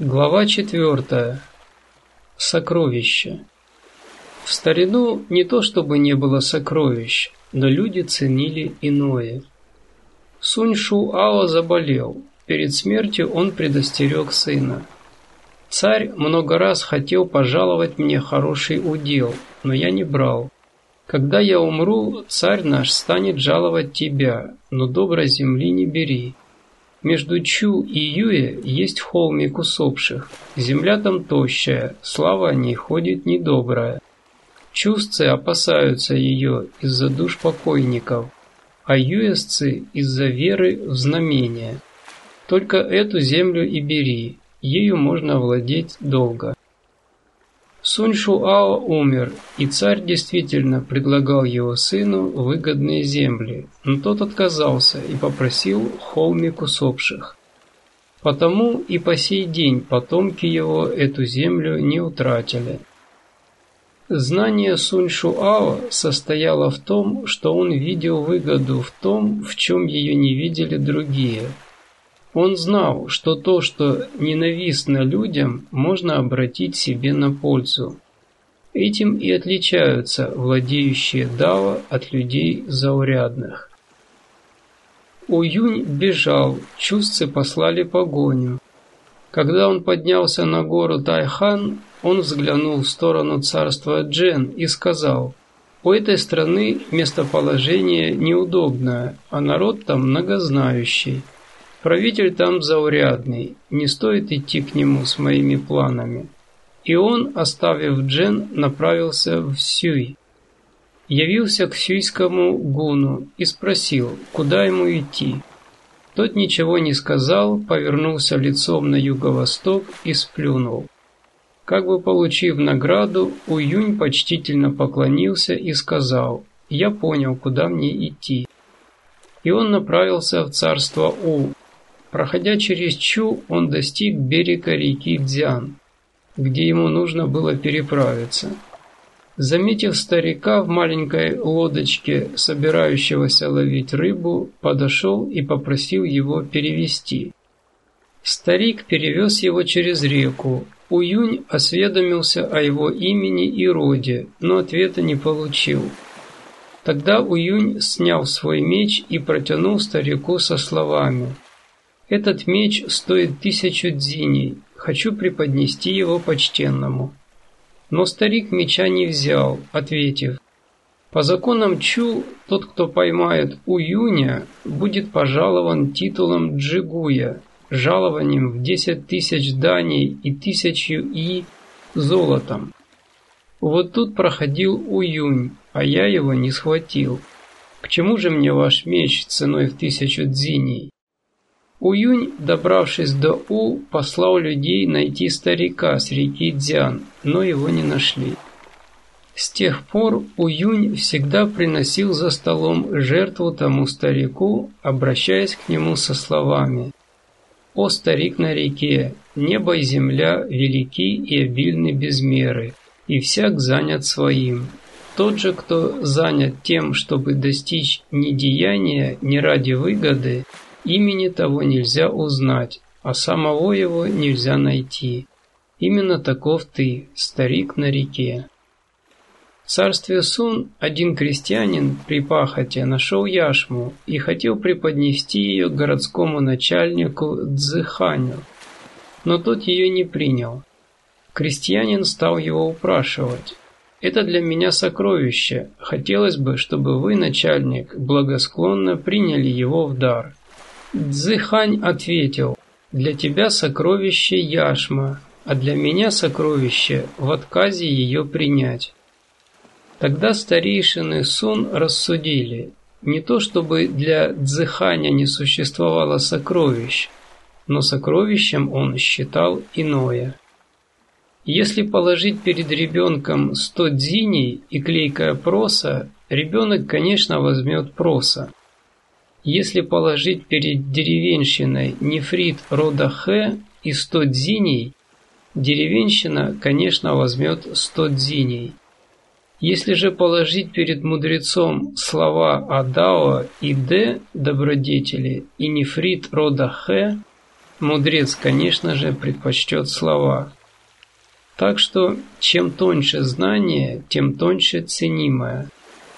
Глава четвертая. Сокровища. В старину не то чтобы не было сокровищ, но люди ценили иное. Сунь Шу Ао заболел. Перед смертью он предостерег сына. Царь много раз хотел пожаловать мне хороший удел, но я не брал. Когда я умру, царь наш станет жаловать тебя, но доброй земли не бери. Между Чу и Юе есть холмик усопших. Земля там тощая, слава о ней ходит недобрая. Чувцы опасаются ее из-за душ покойников, а юесцы из-за веры в знамение. Только эту землю и бери, ею можно владеть долго. Сунь Шуао умер, и царь действительно предлагал его сыну выгодные земли, но тот отказался и попросил холмик усопших. Потому и по сей день потомки его эту землю не утратили. Знание Сунь Шуао состояло в том, что он видел выгоду в том, в чем ее не видели другие – он знал, что то, что ненавистно людям, можно обратить себе на пользу. Этим и отличаются владеющие Дао от людей заурядных. Уюнь бежал, чувцы послали погоню. Когда он поднялся на гору Тайхан, он взглянул в сторону царства Джен и сказал, «У этой страны местоположение неудобное, а народ там многознающий». Правитель там заурядный, не стоит идти к нему с моими планами. И он, оставив Джен, направился в Сюй. Явился к сюйскому гуну и спросил, куда ему идти. Тот ничего не сказал, повернулся лицом на юго-восток и сплюнул. Как бы получив награду, Уюнь почтительно поклонился и сказал, «Я понял, куда мне идти». И он направился в царство У, Проходя через Чу, он достиг берега реки Дзян, где ему нужно было переправиться. Заметив старика в маленькой лодочке, собирающегося ловить рыбу, подошел и попросил его перевести. Старик перевез его через реку. Уюнь осведомился о его имени и роде, но ответа не получил. Тогда Уюнь снял свой меч и протянул старику со словами – этот меч стоит тысячу дзиней. Хочу преподнести его почтенному. Но старик меча не взял, ответив, по законам Чу, тот, кто поймает Уюня, будет пожалован титулом Джигуя, жалованием в десять тысяч даней и тысячу и золотом. Вот тут проходил Уюнь, а я его не схватил. К чему же мне ваш меч ценой в тысячу дзиней? Уюнь, добравшись до У, послал людей найти старика с реки Дзян, но его не нашли. С тех пор Уюнь всегда приносил за столом жертву тому старику, обращаясь к нему со словами «О старик на реке, небо и земля велики и обильны без меры, и всяк занят своим. Тот же, кто занят тем, чтобы достичь ни деяния, ни ради выгоды, Имени того нельзя узнать, а самого его нельзя найти. Именно таков ты, старик на реке. В царстве Сун один крестьянин при пахоте нашел яшму и хотел преподнести ее городскому начальнику Цзыханю, но тот ее не принял. Крестьянин стал его упрашивать. «Это для меня сокровище. Хотелось бы, чтобы вы, начальник, благосклонно приняли его в дар». Цзыхань ответил, «Для тебя сокровище яшма, а для меня сокровище в отказе ее принять». Тогда старейшины Сун рассудили, не то чтобы для Цзыханя не существовало сокровищ, но сокровищем он считал иное. Если положить перед ребенком сто дзиней и клейкая проса, ребенок, конечно, возьмет проса. Если положить перед деревенщиной нефрит рода Х и 100 дзиней, деревенщина, конечно, возьмет 100 дзиней. Если же положить перед мудрецом слова Адао и Д добродетели и нефрит рода Х, мудрец, конечно же, предпочтет слова. Так что, чем тоньше знание, тем тоньше ценимое,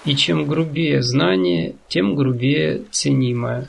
и чем грубее знание, тем грубее ценимое.